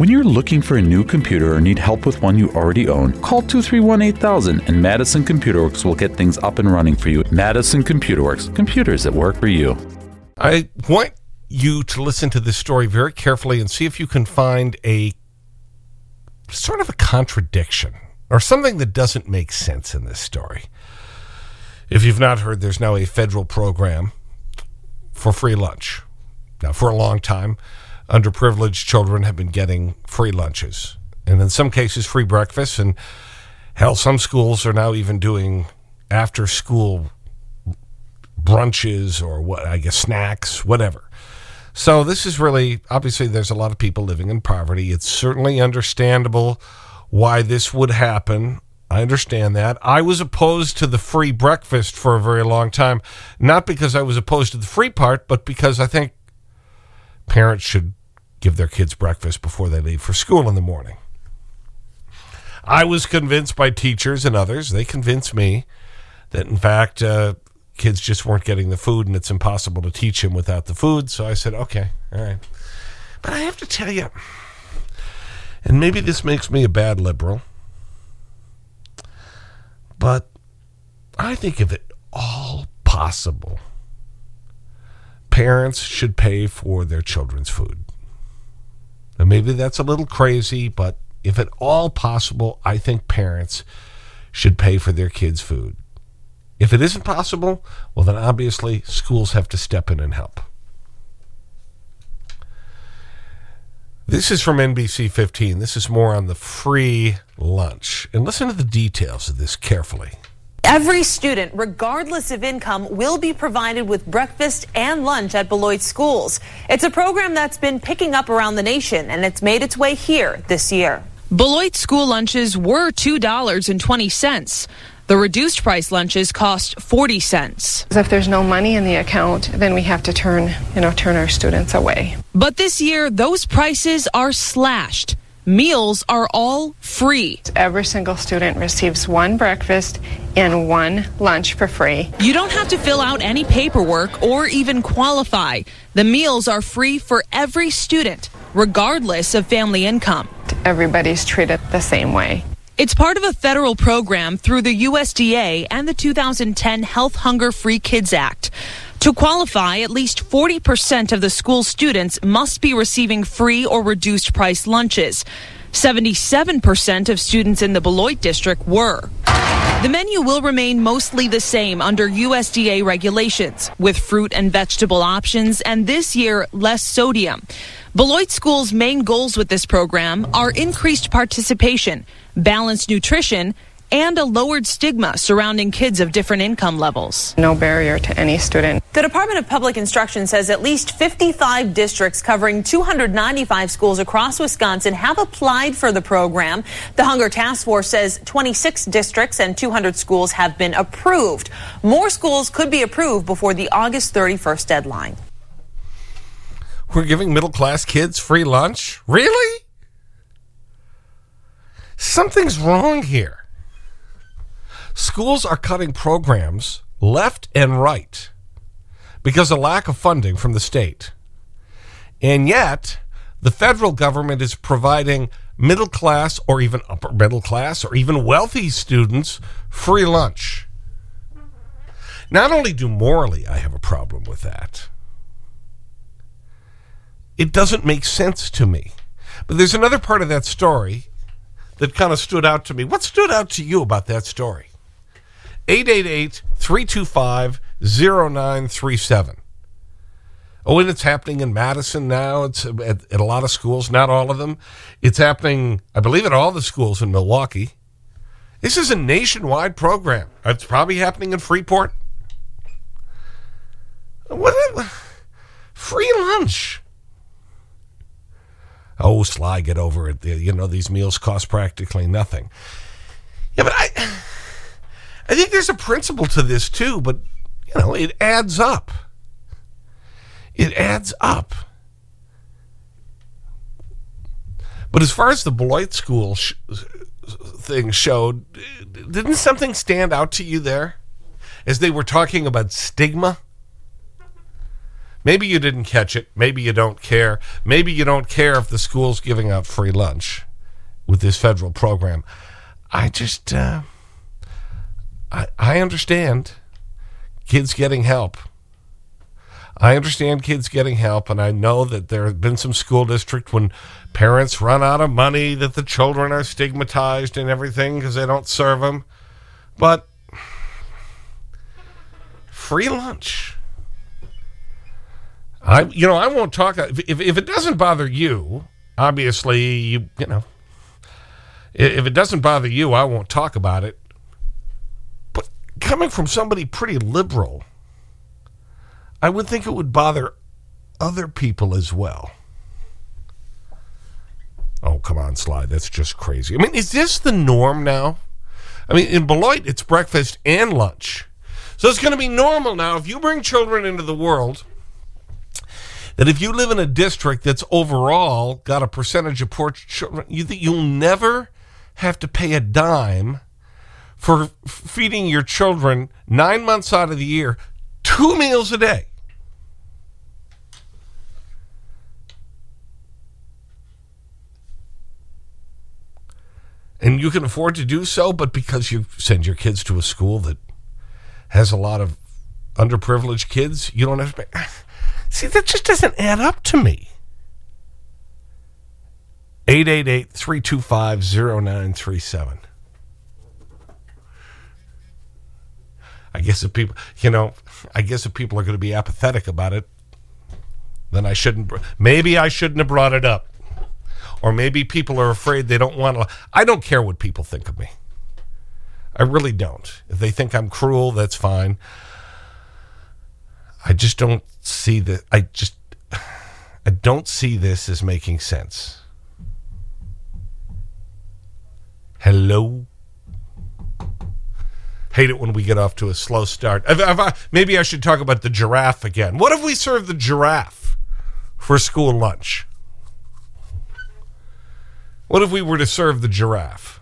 When you're looking for a new computer or need help with one you already own, call 231 8000 and Madison Computer Works will get things up and running for you. Madison Computer Works, computers that work for you. I want you to listen to this story very carefully and see if you can find a sort of a contradiction or something that doesn't make sense in this story. If you've not heard, there's now a federal program for free lunch. Now, for a long time, underprivileged children have been getting free lunches. And in some cases, free breakfast. And hell, some schools are now even doing after school brunches or what, I guess snacks, whatever. So this is really, obviously there's a lot of people living in poverty. It's certainly understandable why this would happen. I understand that. I was opposed to the free breakfast for a very long time, not because I was opposed to the free part, but because I think parents should give their kids breakfast before they leave for school in the morning. I was convinced by teachers and others, they convinced me that in fact uh, kids just weren't getting the food and it's impossible to teach them without the food. So I said, okay, all right. But I have to tell you, and maybe this makes me a bad liberal, but I think if it all possible, parents should pay for their children's food. And maybe that's a little crazy, but if at all possible, I think parents should pay for their kids' food. If it isn't possible, well, then obviously schools have to step in and help. This is from NBC 15. This is more on the free lunch. And listen to the details of this carefully. Every student, regardless of income, will be provided with breakfast and lunch at Beloit schools. It's a program that's been picking up around the nation, and it's made its way here this year. Beloit school lunches were $2.20. The reduced price lunches cost 40 cents. If there's no money in the account, then we have to turn, you know, turn our students away. But this year, those prices are slashed. Meals are all free. Every single student receives one breakfast and one lunch for free. You don't have to fill out any paperwork or even qualify. The meals are free for every student, regardless of family income. Everybody's treated the same way. It's part of a federal program through the USDA and the 2010 Healthy Hunger Free Kids Act. To qualify, at least 40% of the school students must be receiving free or reduced price lunches. 77% of students in the Beloit district were. The menu will remain mostly the same under USDA regulations, with fruit and vegetable options, and this year, less sodium. Beloit School's main goals with this program are increased participation, balanced nutrition, and a lowered stigma surrounding kids of different income levels. No barrier to any student. The Department of Public Instruction says at least 55 districts covering 295 schools across Wisconsin have applied for the program. The Hunger Task Force says 26 districts and 200 schools have been approved. More schools could be approved before the August 31st deadline. We're giving middle class kids free lunch? Really? Something's wrong here. Schools are cutting programs left and right because of lack of funding from the state. And yet, the federal government is providing middle class or even upper middle class or even wealthy students free lunch. Not only do morally I have a problem with that, it doesn't make sense to me. But there's another part of that story that kind of stood out to me. What stood out to you about that story? 888-325-0937. Oh, and it's happening in Madison now. It's at, at, a lot of schools, not all of them. It's happening, I believe, at all the schools in Milwaukee. This is a nationwide program. It's probably happening in Freeport. What? Free lunch. Oh, Sly, get over it. You know, these meals cost practically nothing. Yeah, but I, I think there's a principle to this too, but, you know, it adds up. It adds up. But as far as the Beloit School sh thing showed, didn't something stand out to you there? As they were talking about stigma? Maybe you didn't catch it. Maybe you don't care. Maybe you don't care if the school's giving out free lunch with this federal program. I just, uh, I, I understand kids getting help. I understand kids getting help, and I know that there have been some school districts when parents run out of money that the children are stigmatized and everything because they don't serve them. But free lunch. I, you know, I won't talk. If, if it doesn't bother you, obviously, you, you know, if it doesn't bother you, I won't talk about it. Coming from somebody pretty liberal, I would think it would bother other people as well. Oh, come on, Sly. That's just crazy. I mean, is this the norm now? I mean, in Beloit, it's breakfast and lunch. So it's going to be normal now. If you bring children into the world, that if you live in a district that's overall got a percentage of poor children, you you'll never have to pay a dime for feeding your children nine months out of the year, two meals a day. and you can afford to do so, but because you send your kids to a school that has a lot of underprivileged kids, you don't have to pay. See, that just doesn't add up to me. 888-325-0937. I guess if people, you know, I guess if people are going to be apathetic about it, then I shouldn't, maybe I shouldn't have brought it up. Or maybe people are afraid they don't want to. I don't care what people think of me. I really don't. If they think I'm cruel, that's fine. I just don't see that. I just, I don't see this as making sense. Hello? Hate it when we get off to a slow start. I, maybe I should talk about the giraffe again. What if we serve the giraffe for school lunch? What if we were to serve the giraffe?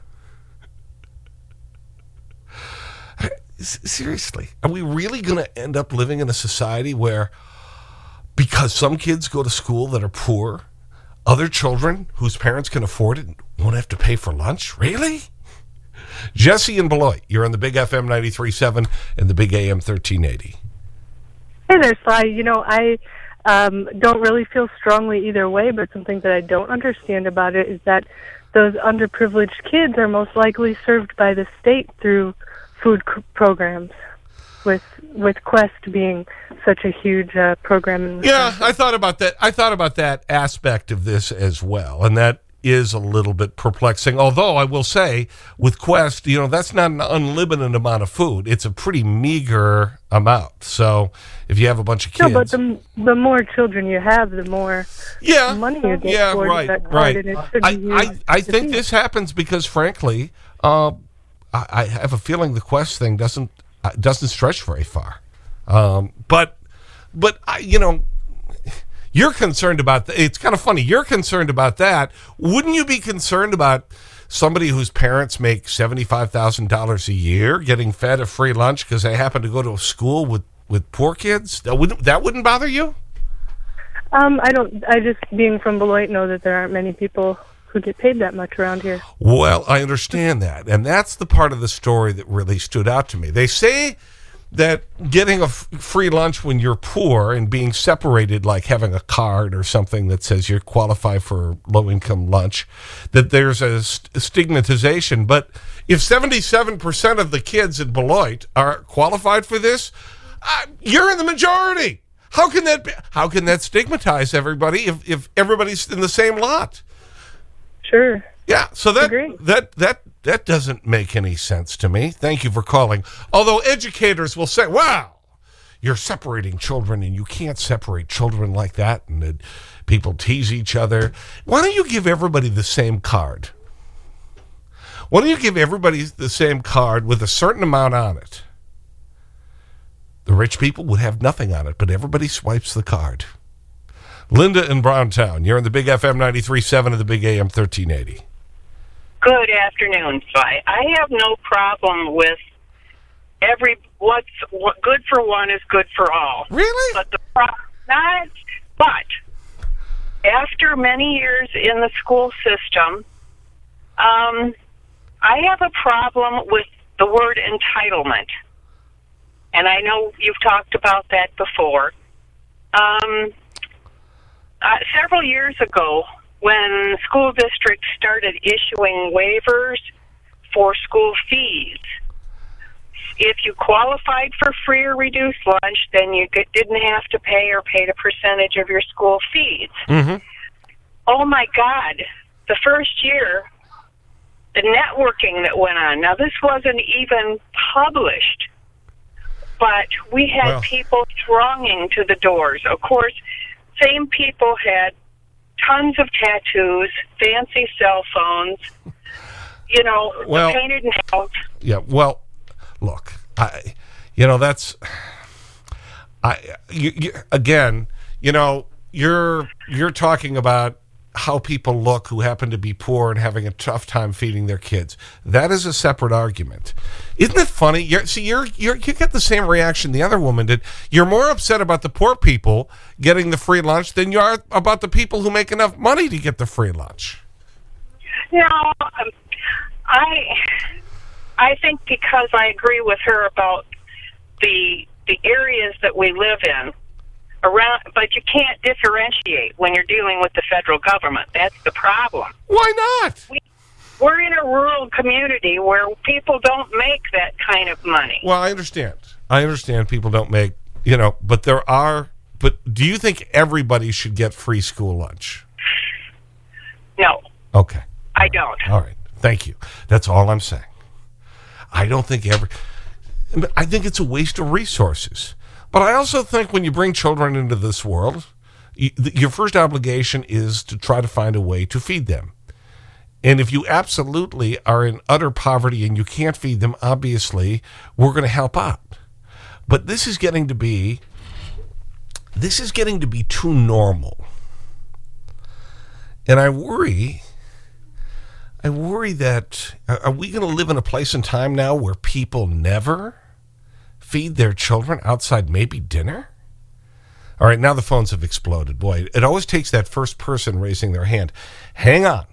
Seriously, are we really going to end up living in a society where because some kids go to school that are poor, other children whose parents can afford it won't have to pay for lunch? Really? Jesse and Beloit, you're on the Big FM 93.7 and the Big AM 1380. Hey there, Sly. You know, I um, don't really feel strongly either way, but something that I don't understand about it is that those underprivileged kids are most likely served by the state through food programs with with Quest being such a huge uh, program. yeah, I thought about that. I thought about that aspect of this as well, and that is a little bit perplexing. Although I will say, with Quest, you know, that's not an unlimited amount of food. It's a pretty meager amount. So if you have a bunch of kids. No, but the, the more children you have, the more yeah, money you get yeah, right, right. I, I, I think this happens because, frankly, uh, I, I, have a feeling the Quest thing doesn't, uh, doesn't stretch very far. Um, but, but I, you know, you're concerned about that. It's kind of funny. You're concerned about that. Wouldn't you be concerned about somebody whose parents make $75,000 a year getting fed a free lunch because they happen to go to a school with, with poor kids? That wouldn't, that wouldn't bother you? Um, I don't, I just, being from Beloit, know that there aren't many people who get paid that much around here. Well, I understand that. And that's the part of the story that really stood out to me. They say that getting a free lunch when you're poor and being separated, like having a card or something that says you're qualified for low-income lunch, that there's a st stigmatization. But if 77% of the kids in Beloit are qualified for this, uh, you're in the majority. How can that be, how can that stigmatize everybody if, if everybody's in the same lot? Sure. Yeah, so that that that that doesn't make any sense to me. Thank you for calling. Although educators will say, wow, you're separating children and you can't separate children like that. And people tease each other. Why don't you give everybody the same card? Why don't you give everybody the same card with a certain amount on it? The rich people would have nothing on it, but everybody swipes the card. Linda in Browntown, you're in the Big FM 93.7 and the Big AM 1380. Good afternoon, Sly. I have no problem with every what's what good for one is good for all. Really? But the pro not, but after many years in the school system, um, I have a problem with the word entitlement. And I know you've talked about that before. Um, uh, several years ago, when school districts started issuing waivers for school fees, if you qualified for free or reduced lunch, then you didn't have to pay or paid a percentage of your school fees. Mm-hmm. Oh my God! The first year, the networking that went on. Now, this wasn't even published, but we had Well- people thronging to the doors. Of course, same people had tons of tattoos, fancy cell phones. You know, Well- painted nails. Yeah, well, look, I, you know, that's, I, you, you, again, you know, you're, you're talking about how people look who happen to be poor and having a tough time feeding their kids. That is a separate argument. Isn't it funny? You're, see, you're, you're, you get the same reaction the other woman did. You're more upset about the poor people getting the free lunch than you are about the people who make enough money to get the free lunch. No, um, I I think because I agree with her about the the areas that we live in around, but you can't differentiate when you're dealing with the federal government. That's the problem. Why not? We're in a rural community where people don't make that kind of money. Well, I understand. I understand people don't make, you know, but there are, but do you think everybody should get free school lunch? No, Okay. I don't. All right. Thank you. That's all I'm saying. I don't think every, I think it's a waste of resources. But I also think when you bring children into this world, you, your first obligation is to try to find a way to feed them. And if you absolutely are in utter poverty and you can't feed them, obviously, we're going to help out. But this is getting to be, this is getting to be too normal. And I worry, I worry that, are are we going to live in a place and time now where people never feed their children outside maybe dinner? All right, now the phones have exploded. Boy, it always takes that first person raising their hand. Hang on.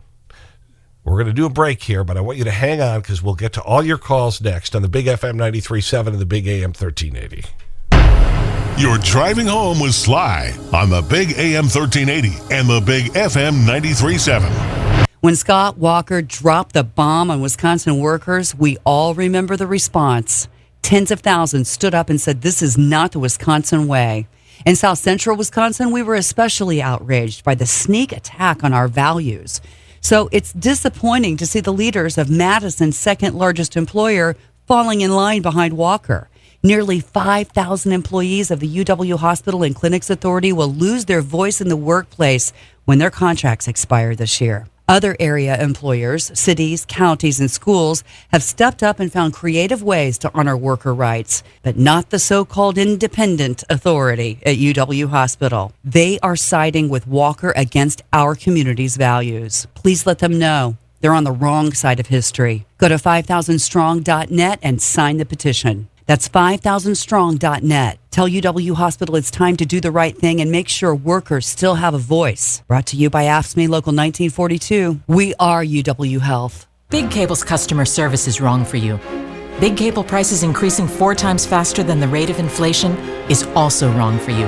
We're going to do a break here, but I want you to hang on because we'll get to all your calls next on the Big FM 93.7 and the Big AM 1380. You're driving home with Sly on the Big AM 1380 and the Big FM 93.7. When Scott Walker dropped the bomb on Wisconsin workers, we all remember the response. Tens of thousands stood up and said, This is not the Wisconsin way. In South Central Wisconsin, we were especially outraged by the sneak attack on our values. So it's disappointing to see the leaders of Madison's second largest employer falling in line behind Walker. Nearly 5,000 employees of the UW Hospital and Clinics Authority will lose their voice in the workplace when their contracts expire this year. Other area employers, cities, counties, and schools have stepped up and found creative ways to honor worker rights, but not the so called independent authority at UW Hospital. They are siding with Walker against our community's values. Please let them know they're on the wrong side of history. Go to 5000strong.net and sign the petition. That's 5000strong.net. Tell UW Hospital it's time to do the right thing and make sure workers still have a voice. Brought to you by AFSCME Local 1942. We are UW Health. Big Cable's customer service is wrong for you. Big Cable prices increasing four times faster than the rate of inflation is also wrong for you.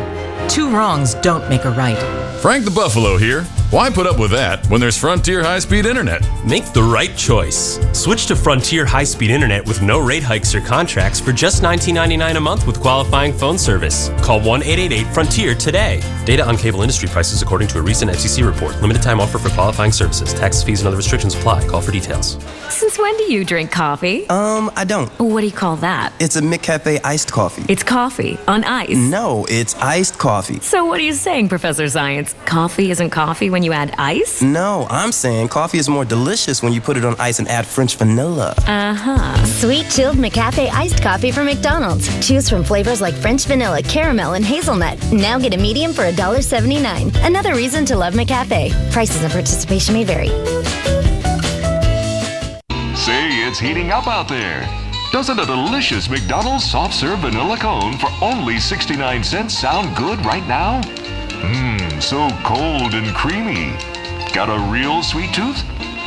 Two wrongs don't make a right. Frank the Buffalo here. Why put up with that when there's Frontier High Speed Internet? Make the right choice. Switch to Frontier High Speed Internet with no rate hikes or contracts for just $19.99 a month with qualifying phone service. Call 1 888 Frontier today. Data on cable industry prices according to a recent FCC report. Limited time offer for qualifying services. Taxes, fees, and other restrictions apply. Call for details. Since when do you drink coffee? Um, I don't. What do you call that? It's a McCafe iced coffee. It's coffee on ice. No, it's iced coffee. So what are you saying, Professor Science? Coffee isn't coffee when you add ice? No, I'm saying coffee is more delicious when you put it on ice and add French vanilla. Uh-huh. Sweet chilled McCafe iced coffee from McDonald's. Choose from flavors like French vanilla, caramel, and hazelnut. Now get a medium for $1.79. Another reason to love McCafe. Prices and participation may vary. Say it's heating up out there. Doesn't a delicious McDonald's soft serve vanilla cone for only 69 cents sound good right now? Mmm, so cold and creamy. Got a real sweet tooth?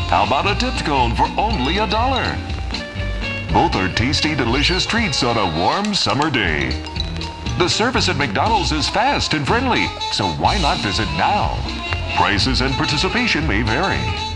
How about a tipped cone for only a dollar? Both are tasty, delicious treats on a warm summer day. The service at McDonald's is fast and friendly, so why not visit now? Prices and participation may vary.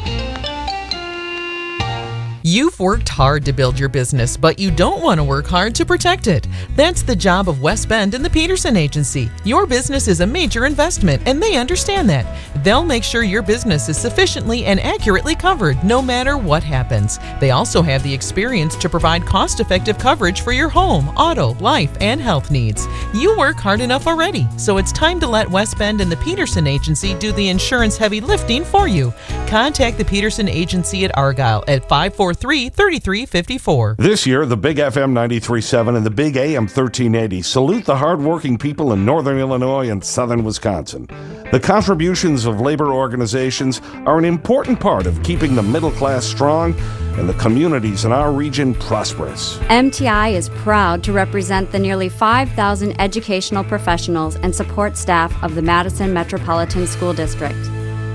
You've worked hard to build your business, but you don't want to work hard to protect it. That's the job of West Bend and the Peterson Agency. Your business is a major investment, and they understand that. They'll make sure your business is sufficiently and accurately covered no matter what happens. They also have the experience to provide cost effective coverage for your home, auto, life, and health needs. You work hard enough already, so it's time to let West Bend and the Peterson Agency do the insurance heavy lifting for you. Contact the Peterson Agency at Argyle at 543 3354. This year, the Big FM 93.7 and the Big AM 1380 salute the hardworking people in northern Illinois and southern Wisconsin. The contributions of labor organizations are an important part of keeping the middle class strong and the communities in our region prosperous. MTI is proud to represent the nearly 5,000 educational professionals and support staff of the Madison Metropolitan School District.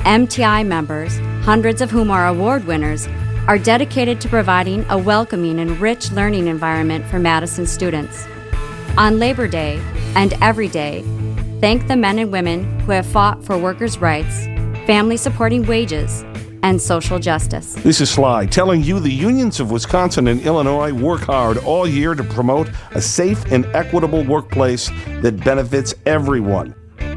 MTI members, hundreds of whom are award winners, are dedicated to providing a welcoming and rich learning environment for Madison students. On Labor Day and every day, thank the men and women who have fought for workers' rights, family supporting wages, and social justice. This is Sly telling you the unions of Wisconsin and Illinois work hard all year to promote a safe and equitable workplace that benefits everyone.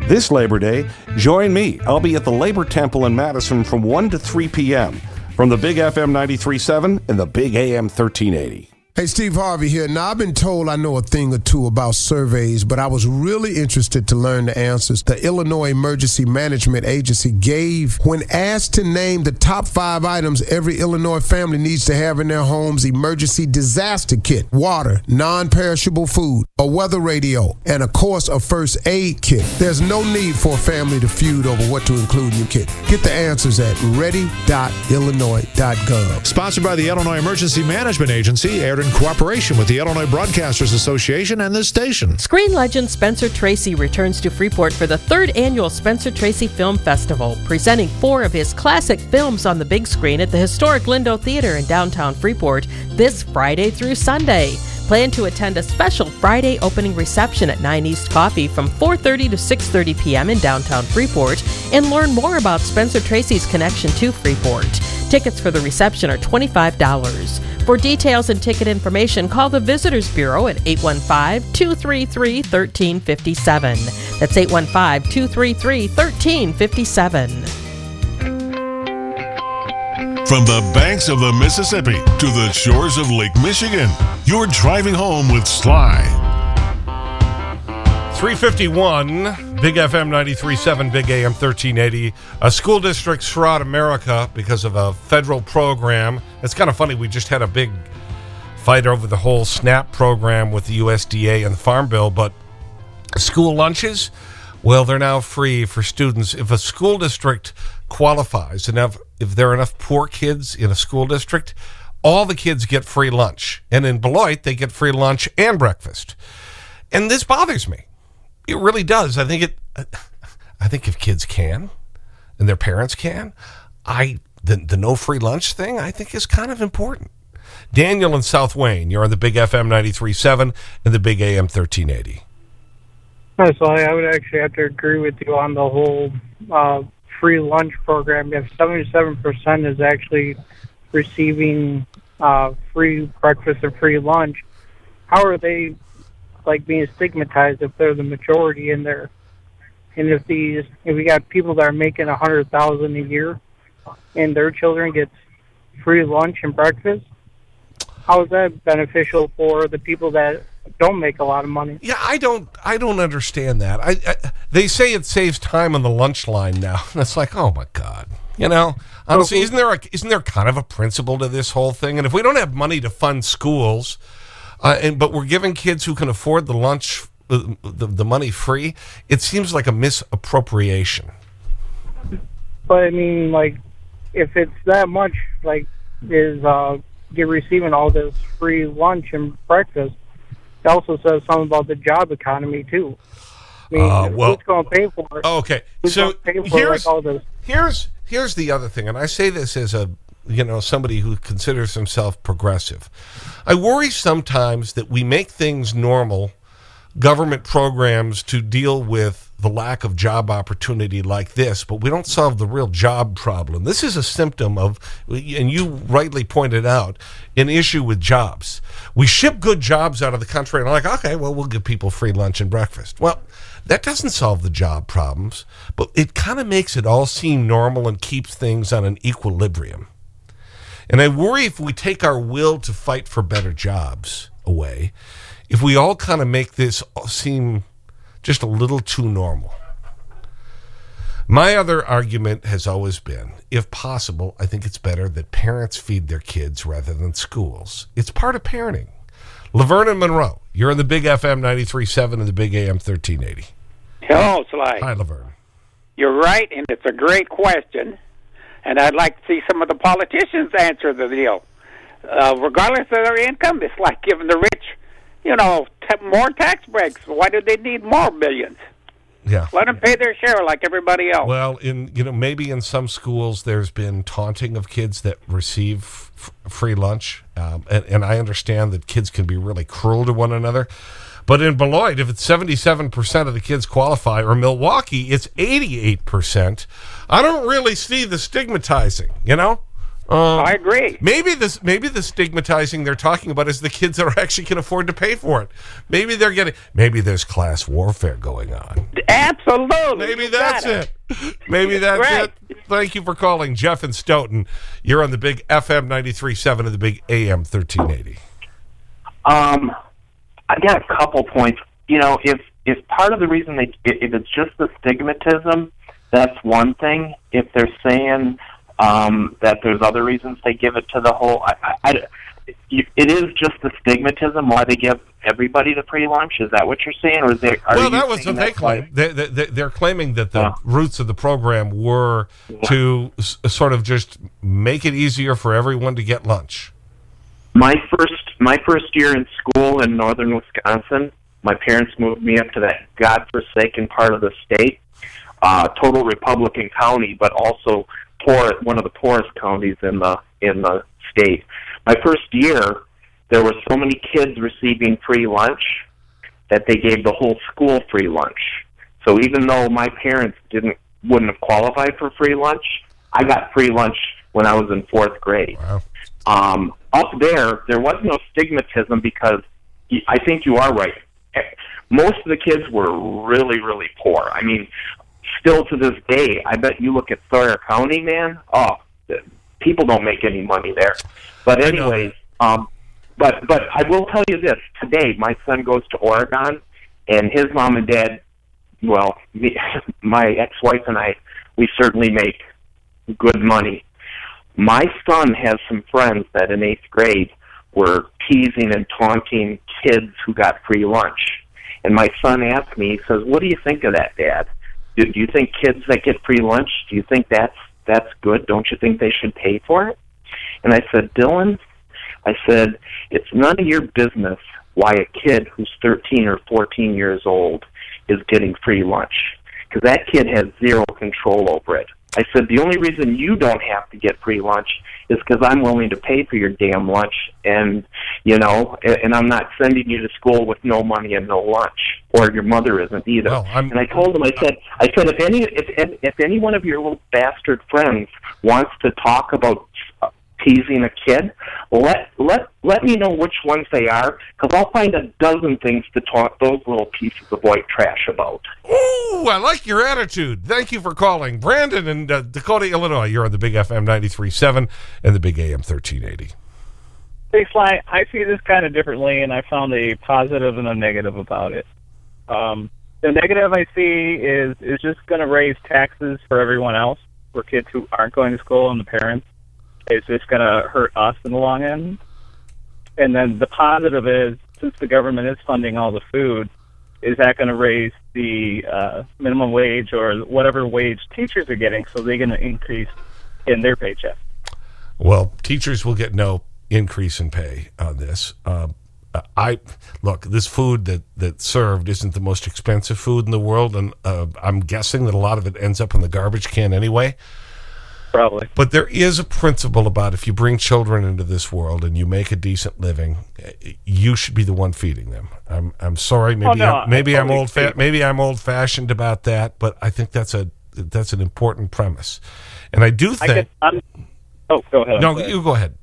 This Labor Day, join me. I'll be at the Labor Temple in Madison from 1 to 3 p.m. From the Big FM 93.7 and the Big AM 1380. Hey, Steve Harvey here. Now, I've been told I know a thing or two about surveys, but I was really interested to learn the answers the Illinois Emergency Management Agency gave when asked to name the top five items every Illinois family needs to have in their home's emergency disaster kit water, non perishable food, a weather radio, and of course, a first aid kit. There's no need for a family to feud over what to include in your kit. Get the answers at ready.illinois.gov. Sponsored by the Illinois Emergency Management Agency, in cooperation with the Illinois Broadcasters Association and this station. Screen legend Spencer Tracy returns to Freeport for the third annual Spencer Tracy Film Festival, presenting four of his classic films on the big screen at the historic Lindo Theater in downtown Freeport this Friday through Sunday. Plan to attend a special Friday opening reception at 9 East Coffee from 4:30 to 6:30 p.m. in downtown Freeport and learn more about Spencer Tracy's connection to Freeport. Tickets for the reception are $25. For details and ticket information, call the Visitors Bureau at 815 233 1357. That's 815 233 1357. From the banks of the Mississippi to the shores of Lake Michigan, you're driving home with Sly. 351, Big FM 93.7, Big AM 1380. A school district throughout America, because of a federal program. It's kind of funny, we just had a big fight over the whole SNAP program with the USDA and the Farm Bill, but school lunches, well, they're now free for students. If a school district qualifies, and if, if there are enough poor kids in a school district, all the kids get free lunch. And in Beloit, they get free lunch and breakfast. And this bothers me. It really does. I think it, I think if kids can and their parents can, I, the, the no free lunch thing, I think is kind of important. Daniel in South Wayne, you're on the Big FM 93.7 and the Big AM 1380. Hi. I would actually have to agree with you on the whole uh, free lunch program. If 77% is actually receiving uh, free breakfast or free lunch, how are they like being stigmatized if they're the majority in there? And if these, if we got people that are making a hundred thousand a year, and their children get free lunch and breakfast, how is that beneficial for the people that don't make a lot of money? Yeah, I don't, I don't understand that. I, I they say it saves time on the lunch line now. That's like, oh my god, you know. Honestly, isn't there a, isn't there kind of a principle to this whole thing? And if we don't have money to fund schools, uh, and but we're giving kids who can afford the lunch uh, the, the money free, it seems like a misappropriation. But I mean, like, if it's that much, like, is uh, get receiving all this free lunch and breakfast, it also says something about the job economy too. I mean, Uh, well- who's going to pay for it? Okay, Who's so pay for here's like all this? here's here's the other thing, and I say this as a you know somebody who considers himself progressive. I worry sometimes that we make things normal, government programs to deal with the lack of job opportunity like this, but we don't solve the real job problem. This is a symptom of, and you rightly pointed out, an issue with jobs. We ship good jobs out of the country and like, okay, well, we'll give people free lunch and breakfast. Well, that doesn't solve the job problems, but it kind of makes it all seem normal and keeps things on an equilibrium. And I worry if we take our will to fight for better jobs away, if we all kind of make this seem just a little too normal. My other argument has always been, if possible, I think it's better that parents feed their kids rather than schools. It's part of parenting. Laverne and Monroe, you're in the Big FM 93.7 and the Big AM 1380. Hello, Sly. Hi, Laverne. You're right, and it's a great question. And I'd like to see some of the politicians answer the deal. Uh, regardless of their income, it's like giving the rich, you know, t- more tax breaks. Why do they need more billions? Yeah. Let them pay their share like everybody else. Well, in you know maybe in some schools there's been taunting of kids that receive free lunch, um, and, and I understand that kids can be really cruel to one another. But in Beloit, if it's 77% of the kids qualify, or Milwaukee, it's 88%, I don't really see the stigmatizing, you know? Uh, I agree. Maybe this, maybe the stigmatizing they're talking about is the kids that are actually can afford to pay for it. Maybe they're getting, maybe there's class warfare going on. Absolutely. Maybe that's it. Maybe that's Right. it. Thank you for calling Jeff and Stoughton. You're on the big FM 93.7 and the big AM 1380. Um, I got a couple points. You know, if if part of the reason they if it's just the stigmatism, that's one thing. If they're saying um, that there's other reasons they give it to the whole, I, I, I, it is just the stigmatism why they give everybody the free lunch. Is that what you're saying, or is there? Are well, that was what they claim. They, they, they- they're claiming that the roots of the program were to s- sort of just make it easier for everyone to get lunch. My first my first year in school in northern Wisconsin, my parents moved me up to that godforsaken part of the state, uh, total Republican county, but also poor one of the poorest counties in the in the state. My first year, there were so many kids receiving free lunch that they gave the whole school free lunch. So even though my parents didn't wouldn't have qualified for free lunch, I got free lunch when I was in fourth grade. Um, up there, there was no stigmatism because I think you are right. Eh, Most of the kids were really, really poor. I mean, still to this day, I bet you look at Sawyer County, man. Oh, the- people don't make any money there. But anyways, um, but but I will tell you this: today, my son goes to Oregon, and his mom and dad, well, me, my ex-wife and I, we certainly make good money. My son has some friends that in eighth grade were teasing and taunting kids who got free lunch. And my son asked me, he says, "What do you think of that, Dad? Do, do you think kids that get free lunch? Do you think that's that's good? Don't you think they should pay for it?" And I said, "Dylan, I said it's none of your business why a kid who's 13 or 14 years old is getting free lunch because that kid has zero control over it. I said the only reason you don't have to get free lunch is because I'm willing to pay for your damn lunch, and you know, and I'm not sending you to school with no money and no lunch, or your mother isn't either. and I told him, I said, I said if any if if, if any one of your little bastard friends wants to talk about teasing a kid, let let let me know which ones they are, because I'll find a dozen things to talk those little pieces of white trash about. Ooh, I like your attitude. Thank you for calling. Brandon in uh, Dakota, Illinois. You're on the big FM 93.7 and the big AM 1380. Hey, Sly, I see this kind of differently, and I found a positive and a negative about it. Um, the negative I see is is just going to raise taxes for everyone else, for kids who aren't going to school and the parents. It's this going to hurt us in the long end. And then the positive is, since the government is funding all the food, is that going to raise the uh, minimum wage or whatever wage teachers are getting, so they're going to increase in their paycheck? Well, teachers will get no increase in pay on this. Uh, I look, this food that, that's served isn't the most expensive food in the world, and uh, I'm guessing that a lot of it ends up in the garbage can anyway. Probably. But there is a principle about if you bring children into this world and you make a decent living, you should be the one feeding them. I'm, I'm sorry. Oh, maybe, Oh, no, I'm, maybe I I'm old fa maybe I'm old fashioned about that, but I think that's a, that's an important premise. And I do I think, I'm, oh, go ahead. No, you go ahead.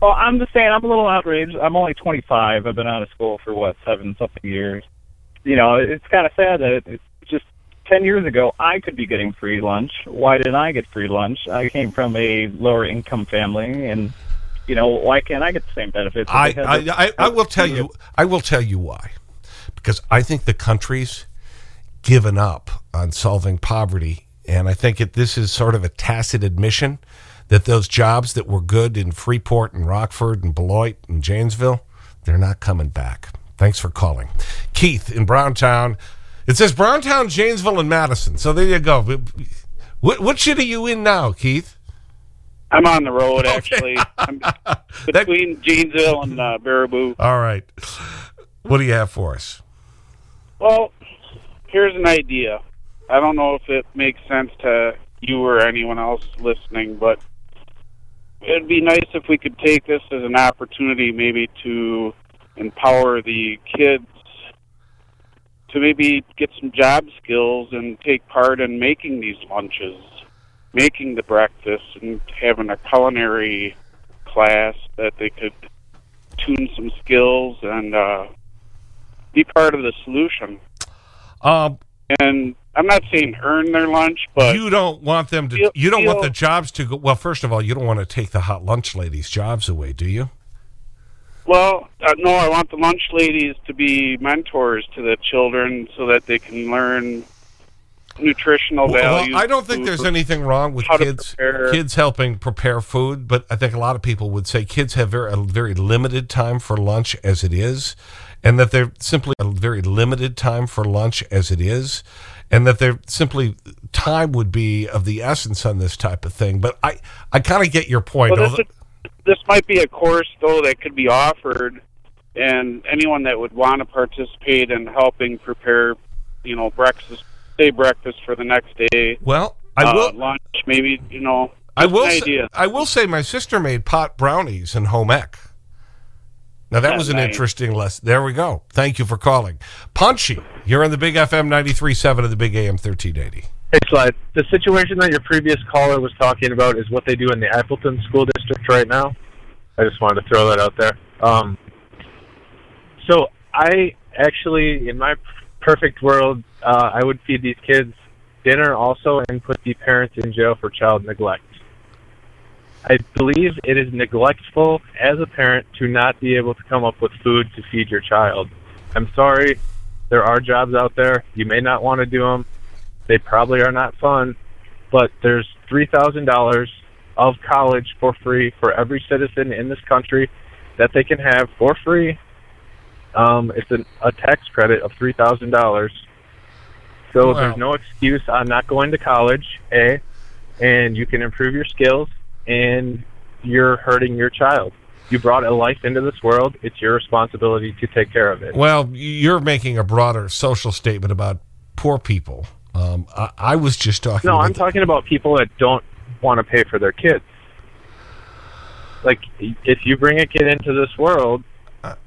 Well, I'm just saying I'm a little outraged. I'm only 25. I've been out of school for what seven something years. You know, it's kind of sad that it, it's 10 years ago I could be getting free lunch. Why didn't I get free lunch? I came from a lower income family, and you know, why can't I get the same benefits? I, I, I, I will tell you, I will tell you why. Because I think the country's given up on solving poverty. And I think it, this is sort of a tacit admission that those jobs that were good in Freeport and Rockford and Beloit and Janesville, they're not coming back. Thanks for calling. Keith in Browntown. It says Browntown, Janesville, and Madison. So there you go. What, what shit are you in now, Keith? I'm on the road, actually. I'm between Janesville and uh, Baraboo. All right. What do you have for us? Well, here's an idea. I don't know if it makes sense to you or anyone else listening, but it'd be nice if we could take this as an opportunity maybe to empower the kids to maybe get some job skills and take part in making these lunches, making the breakfast, and having a culinary class that they could tune some skills and uh, be part of the solution. Um, and I'm not saying earn their lunch, but you don't want them to. feel- you don't want the jobs to go. Well, first of all, you don't want to take the hot lunch ladies' jobs away, do you? Well, uh, no, I want the lunch ladies to be mentors to the children so that they can learn nutritional Well, values. I don't think there's anything wrong with kids kids helping prepare food, but I think a lot of people would say kids have very, a very limited time for lunch as it is, and that they're simply a very limited time for lunch as it is, and that they're simply time would be of the essence on this type of thing. But I, I kind of get your point. Well, this, is- this might be a course though that could be offered, and anyone that would want to participate in helping prepare, you know, breakfast, say breakfast for the next day. Well, I uh, will- lunch, maybe you know. I will say, idea. I will say my sister made pot brownies in home ec. Now that Yeah, was an interesting lesson. There we go. Thank you for calling. Punchy, you're on the Big FM 93.7 of the Big AM 1380. Hey, Sly. The situation that your previous caller was talking about is what they do in the Appleton School District right now. I just wanted to throw that out there. Um, so I actually, in my perfect world, uh, I would feed these kids dinner also and put the parents in jail for child neglect. I believe it is neglectful as a parent to not be able to come up with food to feed your child. I'm sorry, there are jobs out there. You may not want to do them. They probably are not fun, but there's $3,000 of college for free for every citizen in this country that they can have for free. Um, it's an, a tax credit of $3,000. So Wow. there's no excuse on not going to college, A, and you can improve your skills, and you're hurting your child. You brought a life into this world. It's your responsibility to take care of it. Well, you're making a broader social statement about poor people. Um, I, I was just talking No, about I'm talking about people that don't want to pay for their kids. Like, if you bring a kid into this world,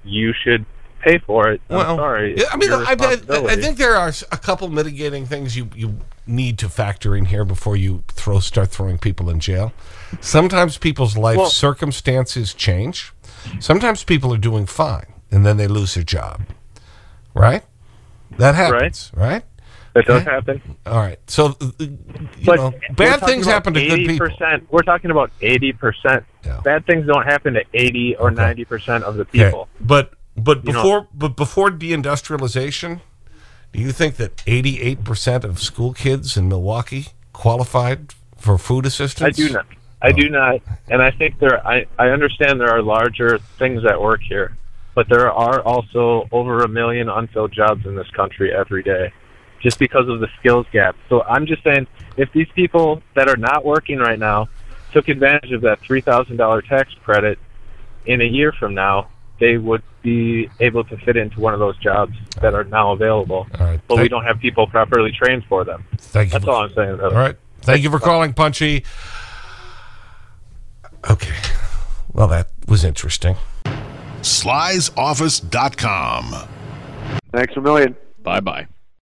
you should pay for it. I'm Well, sorry. It's I mean, I, I, I think there are a couple mitigating things you, you need to factor in here before you throw start throwing people in jail. Sometimes people's life Well- circumstances change. Sometimes people are doing fine, and then they lose their job. Right? That happens, right? That does happen. All right. So, you But know, bad things happen to good people. 80%. We're talking about 80%. Bad things don't happen to 80 or 90% of the Okay. people. But but You know- before but before deindustrialization, do you think that 88% of school kids in Milwaukee qualified for food assistance? I do not. I oh. do not, and I think there. I I understand there are larger things at work here, but there are also over a million unfilled jobs in this country every day, just because of the skills gap. So I'm just saying, if these people that are not working right now took advantage of that three thousand dollar tax credit in a year from now, they would be able to fit into one of those jobs that are now available. But we don't have people properly trained for them. Thank you. That's all I'm saying. All right. Thank you for calling, Punchy. Okay. Well, that was interesting. Slysoffice.com. Thanks a million. Bye bye.